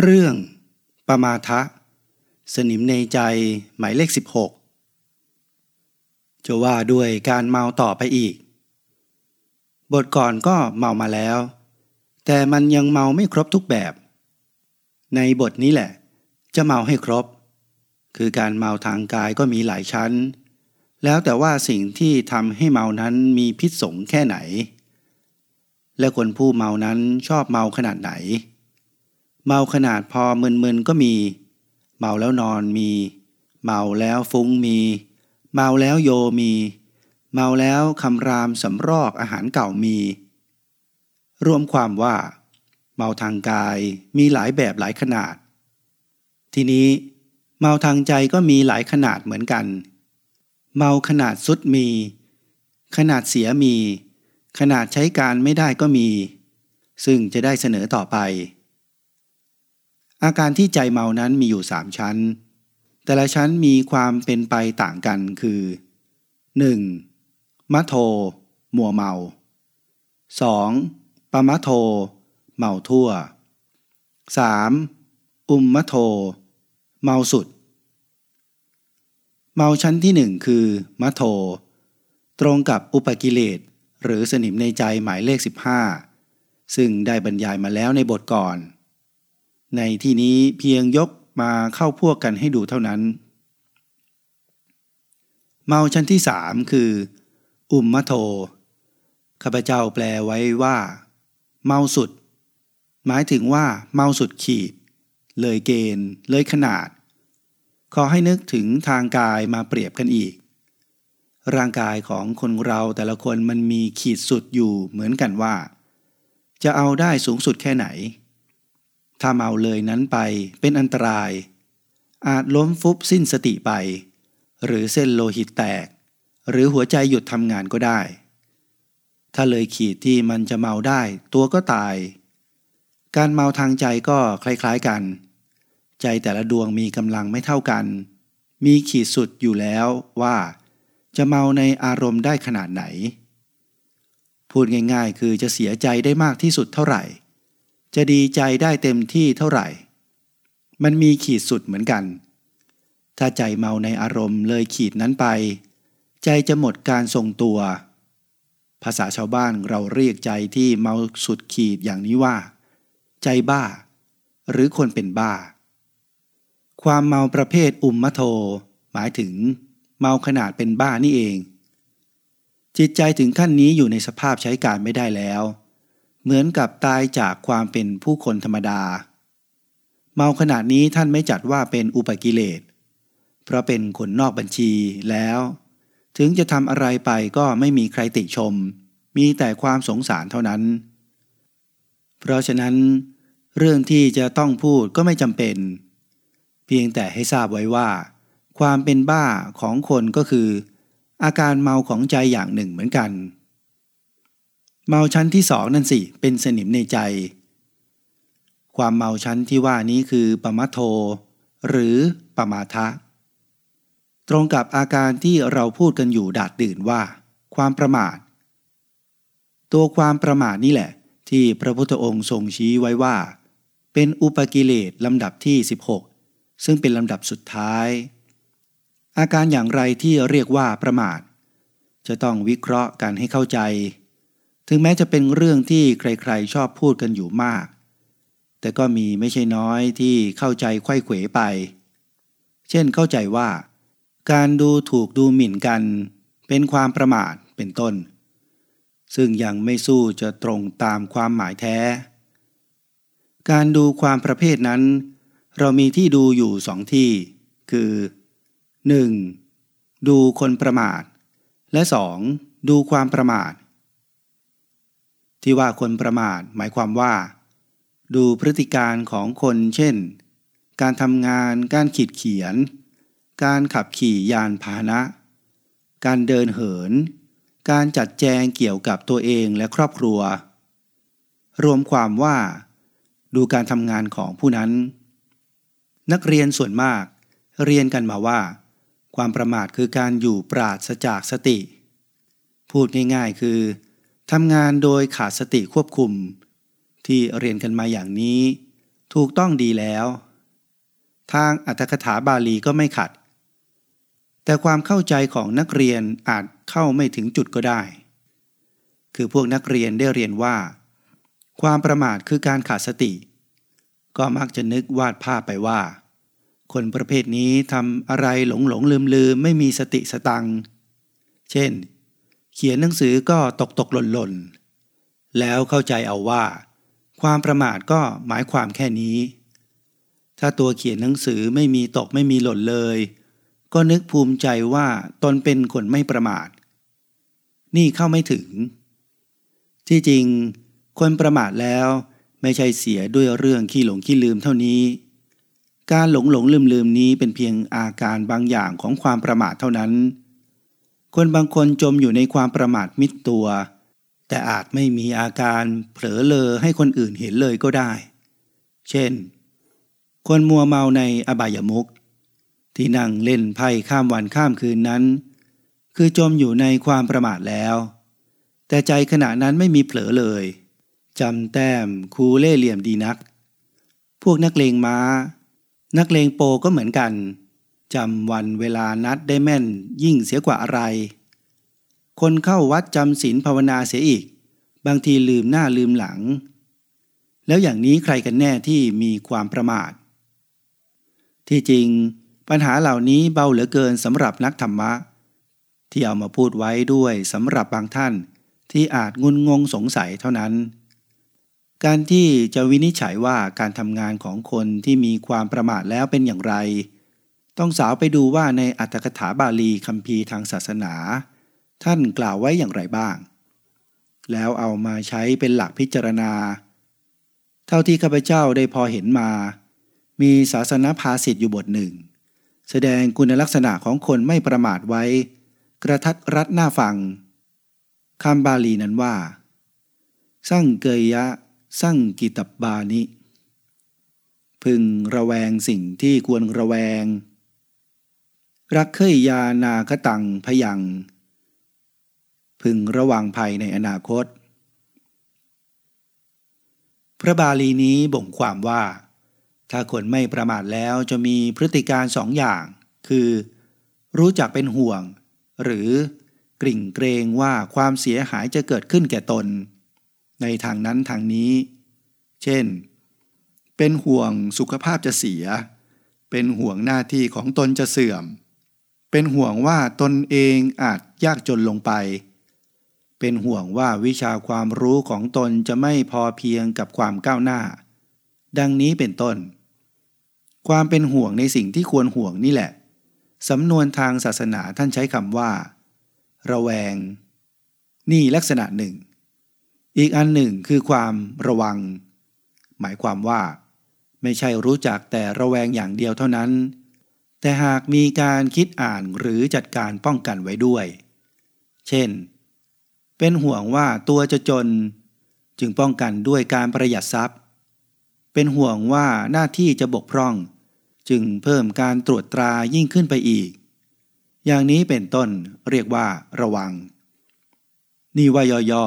เรื่องปมาทะ สนิมในใจหมายเลข 16 จะว่าด้วยการเมาต่อไปอีก บทก่อนก็เมามาแล้ว แต่มันยังเมาไม่ครบทุกแบบ ในบทนี้แหละ จะเมาให้ครบ คือการเมาทางกายก็มีหลายชั้น แล้วแต่ว่าสิ่งที่ทำให้เมานั้นมีพิษสงแค่ไหน และคนผู้เมานั้นชอบเมาขนาดไหน เมาขนาดพอมึนๆก็มี เมาแล้วนอนมี เมาแล้วฟุ้งมี เมาแล้วโยมี เมาแล้วคำรามสำรอกอาหารเก่ามี รวมความว่า เมาทางกายมีหลายแบบหลายขนาด ทีนี้ เมาทางใจก็มีหลายขนาดเหมือนกัน เมาขนาดสุดมี ขนาดเสียมี ขนาดใช้การไม่ได้ก็มี ซึ่งจะได้เสนอต่อไป อาการที่ใจเมานั้นมีอยู่สามชั้น แต่ละชั้นมีความเป็นไปต่างกันคือ 1. มะโท มัวเมา 2. ปะมะโท เมาทั่ว 3. อุมมะโท เมาสุด เมาชั้นที่หนึ่งคือมะโท ตรงกับอุปกิเลสหรือสนิมในใจหมายเลข 15 ซึ่งได้บรรยายมาแล้วในบทก่อน ในที่นี้เพียงยกมาเข้าพวกกันให้ดูเท่านั้น เมาชั้นที่สามคือ อุมมะโทข้าพเจ้าแปลไว้ว่า เมาสุด หมายถึงว่าเมาสุดขีด เลยเกณฑ์ เลยขนาด ขอให้นึกถึงทางกายมาเปรียบกันอีก ร่างกายของคนเราแต่ละคนมันมีขีดสุดอยู่เหมือนกันว่า จะเอาได้สูงสุดแค่ไหน ถ้าเมาเลยนั้นไปเป็นอันตราย อาจล้มฟุบสิ้นสติไป หรือเส้นโลหิตแตก หรือหัวใจหยุดทำงานก็ได้ ถ้าเลยขีดที่มันจะเมาได้ ตัวก็ตาย การเมาทางใจก็คล้ายๆกัน ใจแต่ละดวงมีกำลังไม่เท่ากัน มีขีดสุดอยู่แล้วว่า จะเมาในอารมณ์ได้ขนาดไหน พูดง่ายๆ คือจะเสียใจได้มากที่สุดเท่าไหร่ จะดีใจได้เต็มที่เท่าไหร่ มันมีขีดสุดเหมือนกัน ถ้าใจเมาในอารมณ์เลยขีดนั้นไป ใจจะหมดการทรงตัว ภาษาชาวบ้านเราเรียกใจที่เมาสุดขีดอย่างนี้ว่า ใจบ้า หรือคนเป็นบ้า ความเมาประเภทอุมมะโท หมายถึง เมาขนาดเป็นบ้านี่เอง จิตใจถึงขั้นนี้อยู่ในสภาพใช้การไม่ได้แล้ว เหมือนกับตายจากความเป็นผู้คนธรรมดา เมาขนาดนี้ท่านไม่จัดว่าเป็นอุปกิเลส เพราะเป็นคนนอกบัญชีแล้ว ถึงจะทำอะไรไปก็ไม่มีใครติชม มีแต่ความสงสารเท่านั้น เพราะฉะนั้น เรื่องที่จะต้องพูดก็ไม่จำเป็น เพียงแต่ให้ทราบไว้ว่า ความเป็นบ้าของคนก็คือ อาการเมาของใจอย่างหนึ่งเหมือนกัน เมาชั้นที่สองนั่นสิ เป็นสนิมในใจ ความเมาชั้นที่ว่านี้คือปมะโท หรือปมาทะ ตรงกับอาการที่เราพูดกันอยู่ดาดดื่นว่า ความประมาท ตัวความประมาทนี่แหละ ที่พระพุทธองค์ทรงชี้ไว้ว่า เป็นอุปกิเลสลำดับที่ 16 ซึ่งเป็นลำดับสุดท้าย อาการอย่างไรที่เรียกว่าประมาท จะต้องวิเคราะห์กันให้เข้าใจ ถึงแม้จะเป็นเรื่องที่ใครๆชอบพูดกันอยู่มาก แต่ก็มีไม่ใช่น้อยที่เข้าใจไข้เขวไป เช่นเข้าใจว่า การดูถูกดูหมิ่นกัน เป็นความประมาทเป็นต้น ซึ่งยังไม่สู้จะตรงตามความหมายแท้ การดูความประเภทนั้น เรามีที่ดูอยู่สองที่ คือ 1. ดูคนประมาท และ 2. ดูความประมาท ที่ว่าคนประมาทหมายความว่า ดูพฤติการของคนเช่น การทำงาน การขีดเขียน การขับขี่ยานพาหนะ การเดินเหิน การจัดแจงเกี่ยวกับตัวเองและครอบครัว รวมความว่า ดูการทำงานของผู้นั้น นักเรียนส่วนมาก เรียนกันมาว่า ความประมาทคือการอยู่ปราศจากสติ พูดง่ายๆ คือ ทำงานโดยขาดสติควบคุม ที่เรียนกันมาอย่างนี้ ถูกต้องดีแล้ว ทางอัตถกถาบาลีก็ไม่ขัด แต่ความเข้าใจของนักเรียนอาจเข้าไม่ถึงจุดก็ได้ คือพวกนักเรียนได้เรียนว่า ความประมาทคือการขาดสติ ก็มักจะนึกวาดภาพไปว่า คนประเภทนี้ทำอะไรหลงหลงลืมลืมไม่มีสติสตัง เช่น เขียนหนังสือก็ตกตกหล่นหล่นแล้วเข้าใจเอาว่า ความประมาทก็หมายความแค่นี้ ถ้าตัวเขียนหนังสือไม่มีตกไม่มีหล่นเลย ก็นึกภูมิใจว่าตนเป็นคนไม่ประมาท นี่เข้าไม่ถึง ที่จริง คนประมาทแล้วไม่ใช่เสียด้วยเรื่องขี้หลงขี้ลืมเท่านี้ การหลงหลงลืมลืมนี้เป็นเพียงอาการบางอย่างของความประมาทเท่านั้น คนบางคนจมอยู่ในความประมาทมิดตัว แต่อาจไม่มีอาการเผลอเลอให้คนอื่นเห็นเลยก็ได้ เช่น คนมัวเมาในอบายมุกที่นั่งเล่นไพ่ข้ามวันข้ามคืนนั้น คือจมอยู่ในความประมาทแล้ว แต่ใจขณะนั้นไม่มีเผลอเลยจำแต้มคูเล่เหลี่ยมดีนัก พวกนักเลงม้า นักเลงโปก็เหมือนกัน จำวันเวลานัดได้แม่นยิ่งเสียกว่าอะไร คนเข้าวัดจำศีลภาวนาเสียอีก บางทีลืมหน้าลืมหลัง แล้วอย่างนี้ใครกันแน่ที่มีความประมาท ที่จริงปัญหาเหล่านี้เบาเหลือเกินสำหรับนักธรรมะ ที่เอามาพูดไว้ด้วยสำหรับบางท่านที่อาจงุนงงสงสัยเท่านั้น การที่จะวินิจฉัยว่าการทำงานของคนที่มีความประมาทแล้วเป็นอย่างไร ต้องสาวไปดูว่าในอัตถกถาบาลีคัมภีร์ทางศาสนา ท่านกล่าวไว้อย่างไรบ้าง แล้วเอามาใช้เป็นหลักพิจารณา เท่าที่ข้าพเจ้าได้พอเห็นมา มีศาสนภาษิตอยู่บทหนึ่ง แสดงคุณลักษณะของคนไม่ประมาทไว้ กระทัดรัดหน้าฟังคำบาลีนั้นว่า สั่งเกยยะ สั่งกิตบบานิ พึงระแวงสิ่งที่ควรระแวง รักเคยยานาคตังพยัง พึงระวังภัยในอนาคต พระบาลีนี้บ่งความว่า ถ้าคนไม่ประมาทแล้วจะมีพฤติการสองอย่าง คือ รู้จักเป็นห่วง หรือกริ่งเกรงว่าความเสียหายจะเกิดขึ้นแก่ตน ในทางนั้นทางนี้ เช่น เป็นห่วงสุขภาพจะเสียเป็นห่วงหน้าที่ของตนจะเสื่อม เป็นห่วงว่าตนเองอาจยากจนลงไป เป็นห่วงว่าวิชาความรู้ของตนจะไม่พอเพียงกับความก้าวหน้า ดังนี้เป็นต้น ความเป็นห่วงในสิ่งที่ควรห่วงนี่แหละ สำนวนทางศาสนาท่านใช้คำว่า ระแวง นี่ลักษณะหนึ่ง อีกอันหนึ่งคือความระวัง หมายความว่า ไม่ใช่รู้จักแต่ระแวงอย่างเดียวเท่านั้น แต่หากมีการคิดอ่านหรือจัดการป้องกันไว้ด้วย เช่น เป็นห่วงว่าตัวจะจน จึงป้องกันด้วยการประหยัดทรัพย์ เป็นห่วงว่าหน้าที่จะบกพร่อง จึงเพิ่มการตรวจตรายิ่งขึ้นไปอีก อย่างนี้เป็นต้นเรียกว่าระวัง นี่ว่าย่อ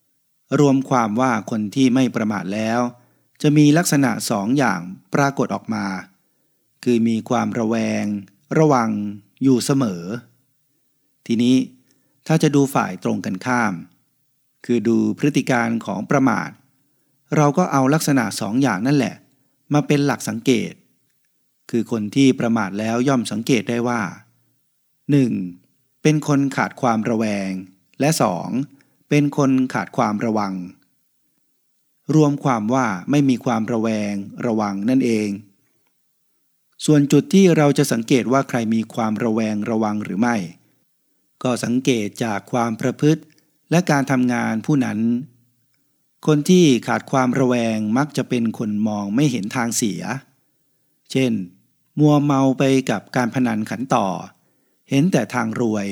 ๆ รวมความว่าคนที่ไม่ประมาทแล้ว จะมีลักษณะสองอย่างปรากฏออกมา คือมีความระแวง ระวัง อยู่เสมอ ทีนี้ถ้าจะดูฝ่ายตรงกันข้าม คือดูพฤติการของประมาท เราก็เอาลักษณะสองอย่างนั่นแหละ มาเป็นหลักสังเกต คือคนที่ประมาทแล้วย่อมสังเกตได้ว่า 1. เป็นคนขาดความระแวง และ 2. เป็นคนขาดความระวังรวมความว่าไม่มีความระแวงระวังนั่นเอง ส่วนจุดที่เราจะสังเกตว่าใครมีความระแวงระวังหรือไม่ ก็สังเกตจากความประพฤติและการทำงานผู้นั้น คนที่ขาดความระแวงมักจะเป็นคนมองไม่เห็นทางเสีย เช่น มัวเมาไปกับการพนันขันต่อ เห็นแต่ทางรวย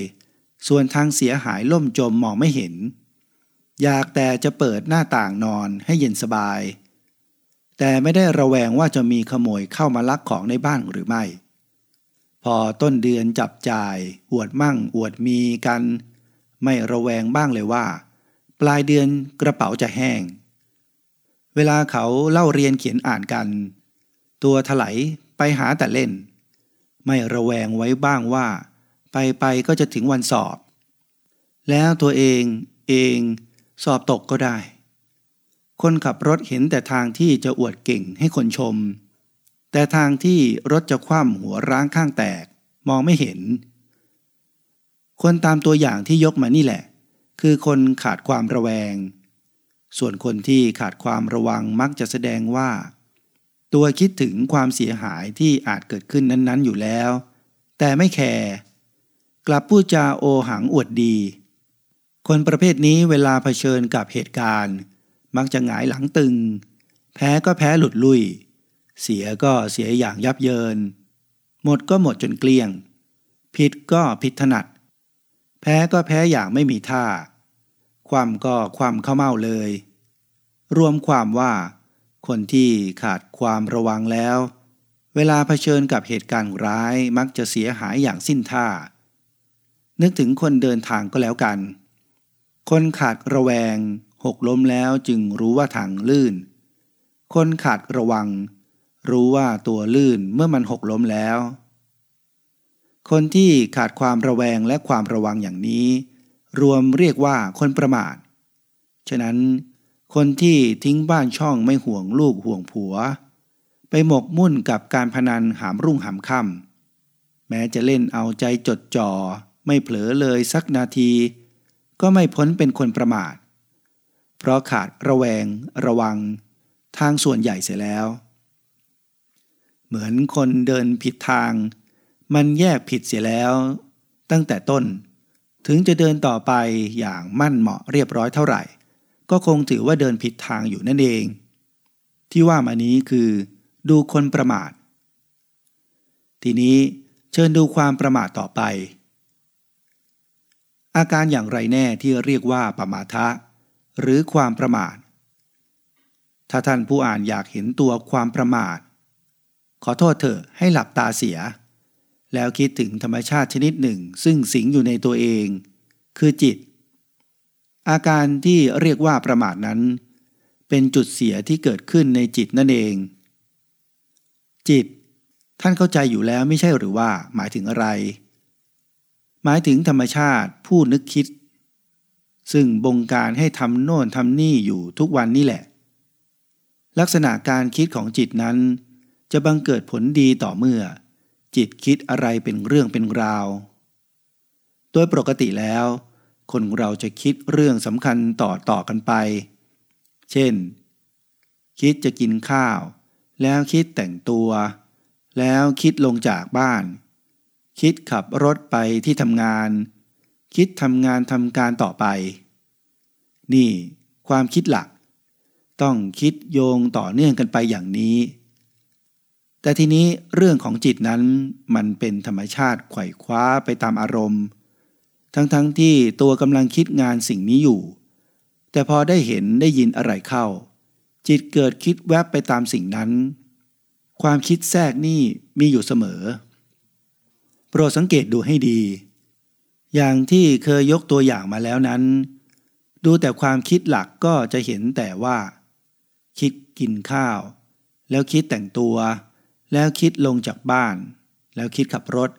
ส่วนทางเสียหายล่มจมมองไม่เห็น อยากแต่จะเปิดหน้าต่างนอนให้เย็นสบาย แต่ไม่ได้ระแวงว่าจะมีขโมยเข้ามาลักของในบ้านหรือไม่ พอต้นเดือนจับจ่าย อวดมั่ง อวดมีกัน ไม่ระแวงบ้างเลยว่า ปลายเดือนกระเป๋าจะแห้ง เวลาเขาเล่าเรียนเขียนอ่านกัน ตัวถลายไปหาแต่เล่น ไม่ระแวงไว้บ้างว่า ไปไปก็จะถึงวันสอบ แล้วตัวเองเองสอบตกก็ได้ คนขับรถเห็นแต่ทางที่จะอวดเก่งให้คนชม แต่ทางที่รถจะคว่ำหัวร้างข้างแตกมองไม่เห็น คนตามตัวอย่างที่ยกมานี่แหละ คือคนขาดความระแวง ส่วนคนที่ขาดความระวังมักจะแสดงว่า ตัวคิดถึงความเสียหายที่อาจเกิดขึ้นนั้น ๆ อยู่แล้ว แต่ไม่แคร์กลับพูดจาโอหังอวดดี คนประเภทนี้เวลาเผชิญกับเหตุการณ์ มักจะหงายหลังตึง แพ้ก็แพ้หลุดลุย เสียก็เสียอย่างยับเยิน หมดก็หมดจนเกลี้ยง ผิดก็ผิดถนัด แพ้ก็แพ้อย่างไม่มีท่า ความก็ความเข้าเมาเลย รวมความว่า คนที่ขาดความระวังแล้ว เวลาเผชิญกับเหตุการณ์ร้ายมักจะเสียหายอย่างสิ้นท่า นึกถึงคนเดินทางก็แล้วกัน คนขาดระแวง หกล้มแล้วจึงรู้ว่าทางลื่น คนขาดระวัง รู้ว่าตัวลื่นเมื่อมันหกล้มแล้ว คนที่ขาดความระแวงและความระวังอย่างนี้ รวมเรียกว่าคนประมาท ฉะนั้นคนที่ทิ้งบ้านช่องไม่ห่วงลูกห่วงผัว ไปหมกมุ่นกับการพนันหามรุ่งหามค่ำแม้จะเล่นเอาใจจดจ่อไม่เผลอเลยสักนาที ก็ไม่พ้นเป็นคนประมาท ราะขาดระแวง ระวัง ทางส่วนใหญ่เสียแล้ว เหมือนคนเดินผิดทาง มันแยกผิดเสียแล้ว ตั้งแต่ต้น ถึงจะเดินต่อไปอย่างมั่นเหมาะเรียบร้อยเท่าไหร่ ก็คงถือว่าเดินผิดทางอยู่นั่นเอง ที่ว่ามานี้คือดูคนประมาท ทีนี้เชิญดูความประมาทต่อไป อาการอย่างไรแน่ที่เรียกว่าประมาทะ หรือความประมาท ถ้าท่านผู้อ่านอยากเห็นตัวความประมาท ขอโทษเถอะให้หลับตาเสีย แล้วคิดถึงธรรมชาติชนิดหนึ่งซึ่งสิงอยู่ในตัวเอง คือจิต อาการที่เรียกว่าประมาทนั้น เป็นจุดเสียที่เกิดขึ้นในจิตนั่นเอง จิต ท่านเข้าใจอยู่แล้วไม่ใช่หรือว่าหมายถึงอะไร หมายถึงธรรมชาติผู้นึกคิด ซึ่งบงการให้ทำโน่นทำนี่อยู่ทุกวันนี่แหละ ลักษณะการคิดของจิตนั้น จะบังเกิดผลดีต่อเมื่อ จิตคิดอะไรเป็นเรื่องเป็นราว โดยปกติแล้ว คนเราจะคิดเรื่องสำคัญต่อต่อกันไป เช่น คิดจะกินข้าว แล้วคิดแต่งตัว แล้วคิดลงจากบ้าน คิดขับรถไปที่ทำงาน คิดทำงานทำการต่อไป นี่ความคิดหลัก ต้องคิดโยงต่อเนื่องกันไปอย่างนี้ แต่ทีนี้เรื่องของจิตนั้นมันเป็นธรรมชาติไขว่คว้าไปตามอารมณ์ ทั้งๆทที่ตัวกำลังคิดงานสิ่งนี้อยู่ แต่พอได้เห็นได้ยินอะไรเข้า จิตเกิดคิดแวบไปตามสิ่งนั้น ความคิดแทรกนี่มีอยู่เสมอ โปรดสังเกตดูให้ดี อย่างที่เคยยกตัวอย่างมาแล้วนั้น ดูแต่ความคิดหลักก็จะเห็นแต่ว่า คิดกินข้าว แล้วคิดแต่งตัว แล้วคิดลงจากบ้าน แล้วคิดขับรถ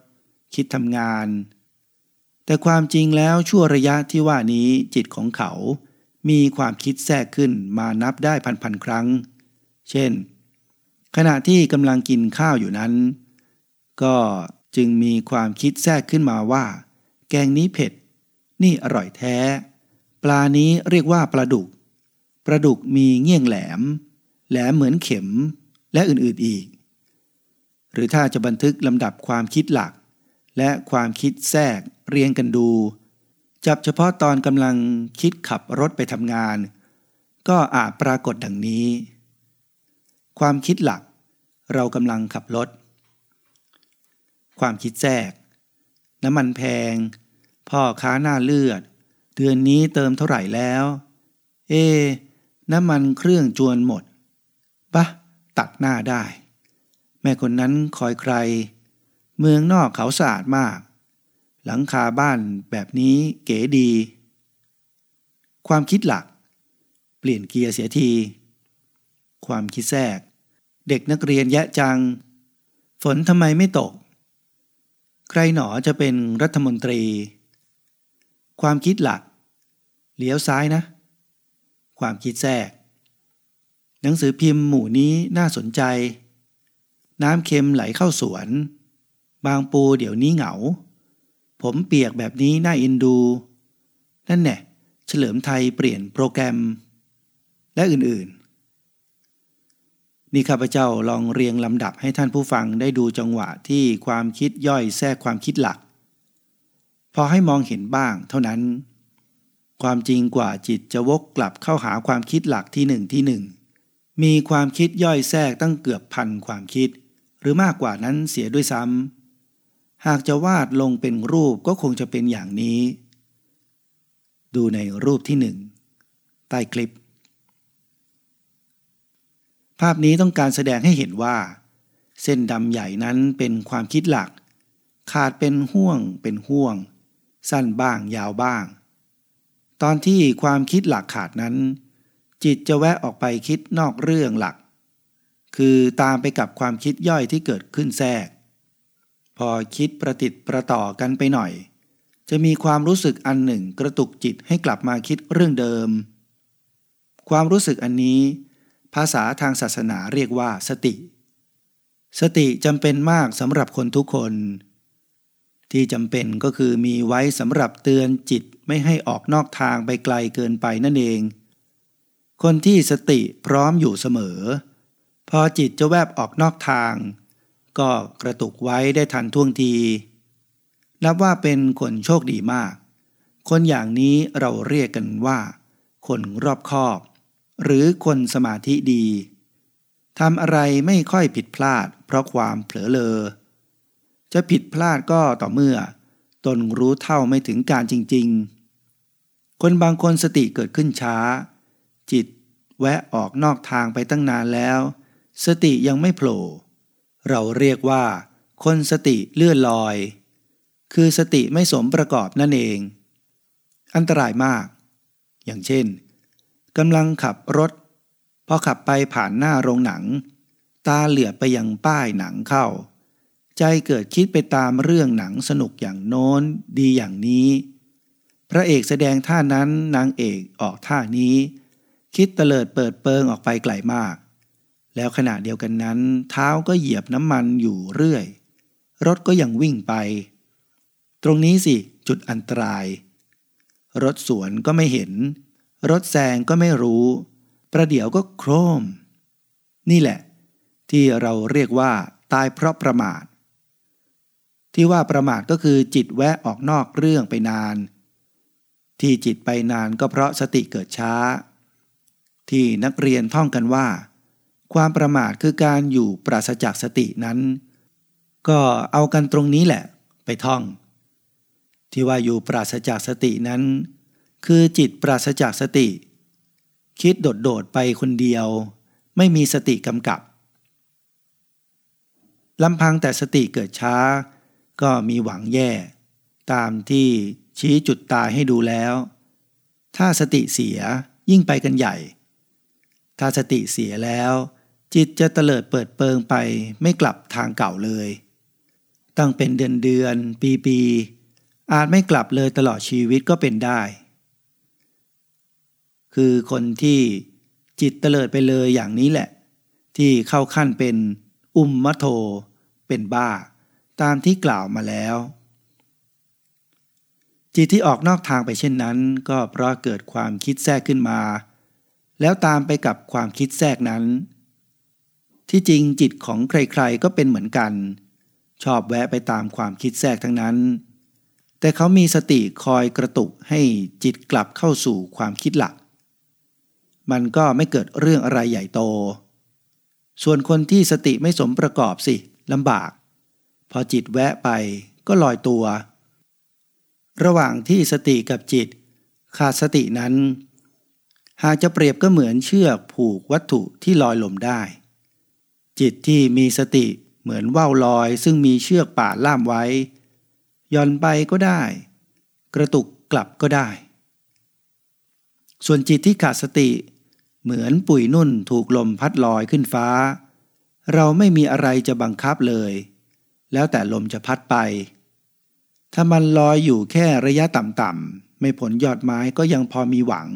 คิดทำงาน แต่ความจริงแล้วชั่วระยะที่ว่านี้จิตของเขา มีความคิดแทรกขึ้นมานับได้พันๆครั้ง เช่น ขณะที่กำลังกินข้าวอยู่นั้น ก็จึงมีความคิดแทรกขึ้นมาว่า แกงนี้เผ็ด นี่อร่อยแท้ ปลานี้เรียกว่าปลาดุก ปลาดุกมีเงี้ยงแหลม แหลมเหมือนเข็ม และอื่นๆอีก หรือถ้าจะบันทึกลำดับความคิดหลัก และความคิดแทรกเรียงกันดู จับเฉพาะตอนกำลังคิดขับรถไปทำงาน ก็อาจปรากฏดังนี้ ความคิดหลัก เรากำลังขับรถ ความคิดแทรก น้ำมันแพง พ่อค้าหน้าเลือด เดือนนี้เติมเท่าไหร่แล้ว เอ น้ำมันเครื่องจวนหมดปะตัดหน้าได้ แม่คนนั้นคอยใคร เมืองนอกเขาสะอาดมาก หลังคาบ้านแบบนี้เก๋ดี ความคิดหลัก เปลี่ยนเกียร์เสียที ความคิดแทรก เด็กนักเรียนแยะจัง ฝนทำไมไม่ตก ใครหนอจะเป็นรัฐมนตรี ความคิดหลัก เลี้ยวซ้ายนะ ความคิดแทรก หนังสือพิมพ์หมู่นี้น่าสนใจ น้ำเค็มไหลเข้าสวน บางปูเดี๋ยวนี้เหงา ผมเปียกแบบนี้น่าอินดู นั่นแน่เฉลิมไทยเปลี่ยนโปรแกรม และอื่นๆ นี่ข้าพเจ้าลองเรียงลำดับให้ท่านผู้ฟังได้ดูจังหวะที่ความคิดย่อยแทรกความคิดหลัก พอให้มองเห็นบ้างเท่านั้น ความจริงกว่าจิตจะวกกลับเข้าหาความคิดหลักที่หนึ่งที่หนึ่งมีความคิดย่อยแทรกตั้งเกือบพันความคิด หรือมากกว่านั้นเสียด้วยซ้ำหากจะวาดลงเป็นรูปก็คงจะเป็นอย่างนี้ ดูในรูปที่หนึ่งใต้คลิป ภาพนี้ต้องการแสดงให้เห็นว่า เส้นดำใหญ่นั้นเป็นความคิดหลัก ขาดเป็นห่วงเป็นห่วง สั้นบ้างยาวบ้าง ตอนที่ความคิดหลักขาดนั้น จิตจะแวะออกไปคิดนอกเรื่องหลัก คือตามไปกับความคิดย่อยที่เกิดขึ้นแทรก พอคิดประติดประต่อกันไปหน่อย จะมีความรู้สึกอันหนึ่งกระตุกจิตให้กลับมาคิดเรื่องเดิม ความรู้สึกอันนี้ ภาษาทางศาสนาเรียกว่าสติ สติจำเป็นมากสำหรับคนทุกคน ที่จำเป็นก็คือมีไว้สำหรับเตือนจิตไม่ให้ออกนอกทางไปไกลเกินไปนั่นเอง คนที่สติพร้อมอยู่เสมอ พอจิตจะแวบออกนอกทาง ก็กระตุกไว้ได้ทันท่วงที นับว่าเป็นคนโชคดีมาก คนอย่างนี้เราเรียกกันว่า คนรอบคอบ หรือคนสมาธิดีทำอะไรไม่ค่อยผิดพลาดเพราะความเผลอเลอ จะผิดพลาดก็ต่อเมื่อ ตนรู้เท่าไม่ถึงการจริง ๆ คนบางคนสติเกิดขึ้นช้า จิตแวะออกนอกทางไปตั้งนานแล้ว สติยังไม่โผล่ เราเรียกว่า คนสติเลื่อนลอย คือสติไม่สมประกอบนั่นเอง อันตรายมาก อย่างเช่น กำลังขับรถ พอขับไปผ่านหน้าโรงหนัง ตาเหลือไปยังป้ายหนังเข้า ใจเกิดคิดไปตามเรื่องหนังสนุกอย่างโน้นดีอย่างนี้ พระเอกแสดงท่านั้นนางเอกออกท่านี้ คิดเตลิดเปิดเปิงออกไปไกลมาก แล้วขณะเดียวกันนั้น เท้าก็เหยียบน้ำมันอยู่เรื่อย รถก็ยังวิ่งไป ตรงนี้สิจุดอันตราย รถสวนก็ไม่เห็น รถแซงก็ไม่รู้ ประเดี๋ยวก็โครม นี่แหละ ที่เราเรียกว่าตายเพราะประมาท ที่ว่าประมาทก็คือจิตแวะออกนอกเรื่องไปนาน ที่จิตไปนานก็เพราะสติเกิดช้า ที่นักเรียนท่องกันว่า ความประมาทคือการอยู่ปราศจากสตินั้น ก็เอากันตรงนี้แหละไปท่อง ที่ว่าอยู่ปราศจากสตินั้น คือจิตปราศจากสติ คิดโดดๆไปคนเดียว ไม่มีสติกำกับลำพังแต่สติเกิดช้า ก็มีหวังแย่ ตามที่ชี้จุดตายให้ดูแล้ว ถ้าสติเสียยิ่งไปกันใหญ่ ถ้าสติเสียแล้ว จิตจะเตลิดเปิดเปิงไปไม่กลับทางเก่าเลย ตั้งเป็นเดือนเดือนปีปีอาจไม่กลับเลยตลอดชีวิตก็เป็นได้ คือคนที่จิตเตลิดไปเลยอย่างนี้แหละ ที่เข้าขั้นเป็นอุมมะโท เป็นบ้า ตามที่กล่าวมาแล้ว จิตที่ออกนอกทางไปเช่นนั้น ก็เพราะเกิดความคิดแทรกขึ้นมา แล้วตามไปกับความคิดแทรกนั้น ที่จริงจิตของใครๆก็เป็นเหมือนกัน ชอบแวะไปตามความคิดแทรกทั้งนั้น แต่เขามีสติคอยกระตุกให้จิตกลับเข้าสู่ความคิดหลัก มันก็ไม่เกิดเรื่องอะไรใหญ่โต ส่วนคนที่สติไม่สมประกอบสิลำบาก พอจิตแวะไปก็ลอยตัว ระหว่างที่สติกับจิต ขาดสตินั้น หากจะเปรียบก็เหมือนเชือกผูกวัตถุที่ลอยลมได้ จิตที่มีสติเหมือนว่าวลอยซึ่งมีเชือกป่าล่ามไว้ย่อนไปก็ได้ กระตุกกลับก็ได้ ส่วนจิตที่ขาดสติ เหมือนปุ๋ยนุ่นถูกลมพัดลอยขึ้นฟ้า เราไม่มีอะไรจะบังคับเลย แล้วแต่ลมจะพัดไป ถ้ามันลอยอยู่แค่ระยะต่ำๆไม่ผลยอดไม้ก็ยังพอมีหวัง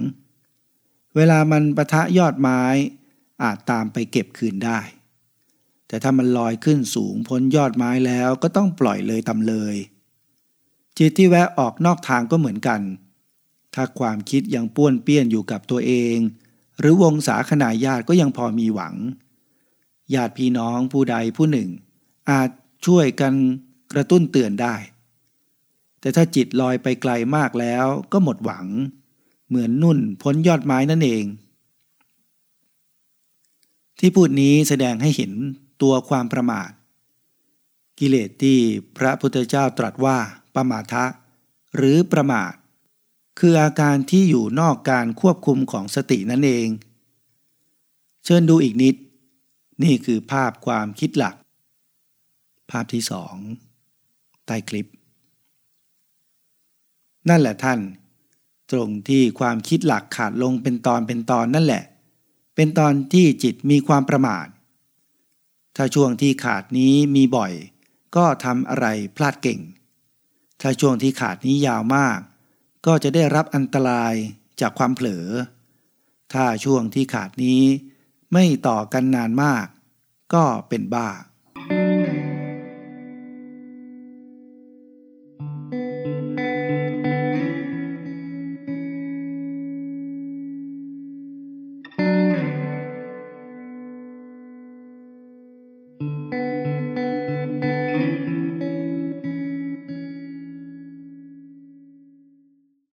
เวลามันปะทะยอดไม้ อาจตามไปเก็บคืนได้ แต่ถ้ามันลอยขึ้นสูงพ้นยอดไม้แล้วก็ต้องปล่อยเลยตำเลย จิตที่แวะออกนอกทางก็เหมือนกัน ถ้าความคิดยังป้วนเปี้ยนอยู่กับตัวเอง หรือวงสาขนาญาติก็ยังพอมีหวัง ญาติพี่น้องผู้ใดผู้หนึ่ง อาจช่วยกันกระตุ้นเตือนได้ แต่ถ้าจิตลอยไปไกลมากแล้วก็หมดหวัง เหมือนนุ่นพ้นยอดไม้นั่นเอง ที่พูดนี้แสดงให้เห็นตัวความประมาท กิเลสที่พระพุทธเจ้าตรัสว่าประมาทะ หรือประมาท คืออาการที่อยู่นอกการควบคุมของสตินั่นเอง เชิญดูอีกนิด นี่คือภาพความคิดหลัก ภาพที่สองใต้คลิป นั่นแหละท่าน ตรงที่ความคิดหลักขาดลงเป็นตอนเป็นตอนนั่นแหละ เป็นตอนที่จิตมีความประมาท ถ้าช่วงที่ขาดนี้มีบ่อย ก็ทำอะไรพลาดเก่ง ถ้าช่วงที่ขาดนี้ยาวมาก ก็จะได้รับอันตรายจากความเผลอ ถ้าช่วงที่ขาดนี้ไม่ต่อกันนานมาก ก็เป็นบ้า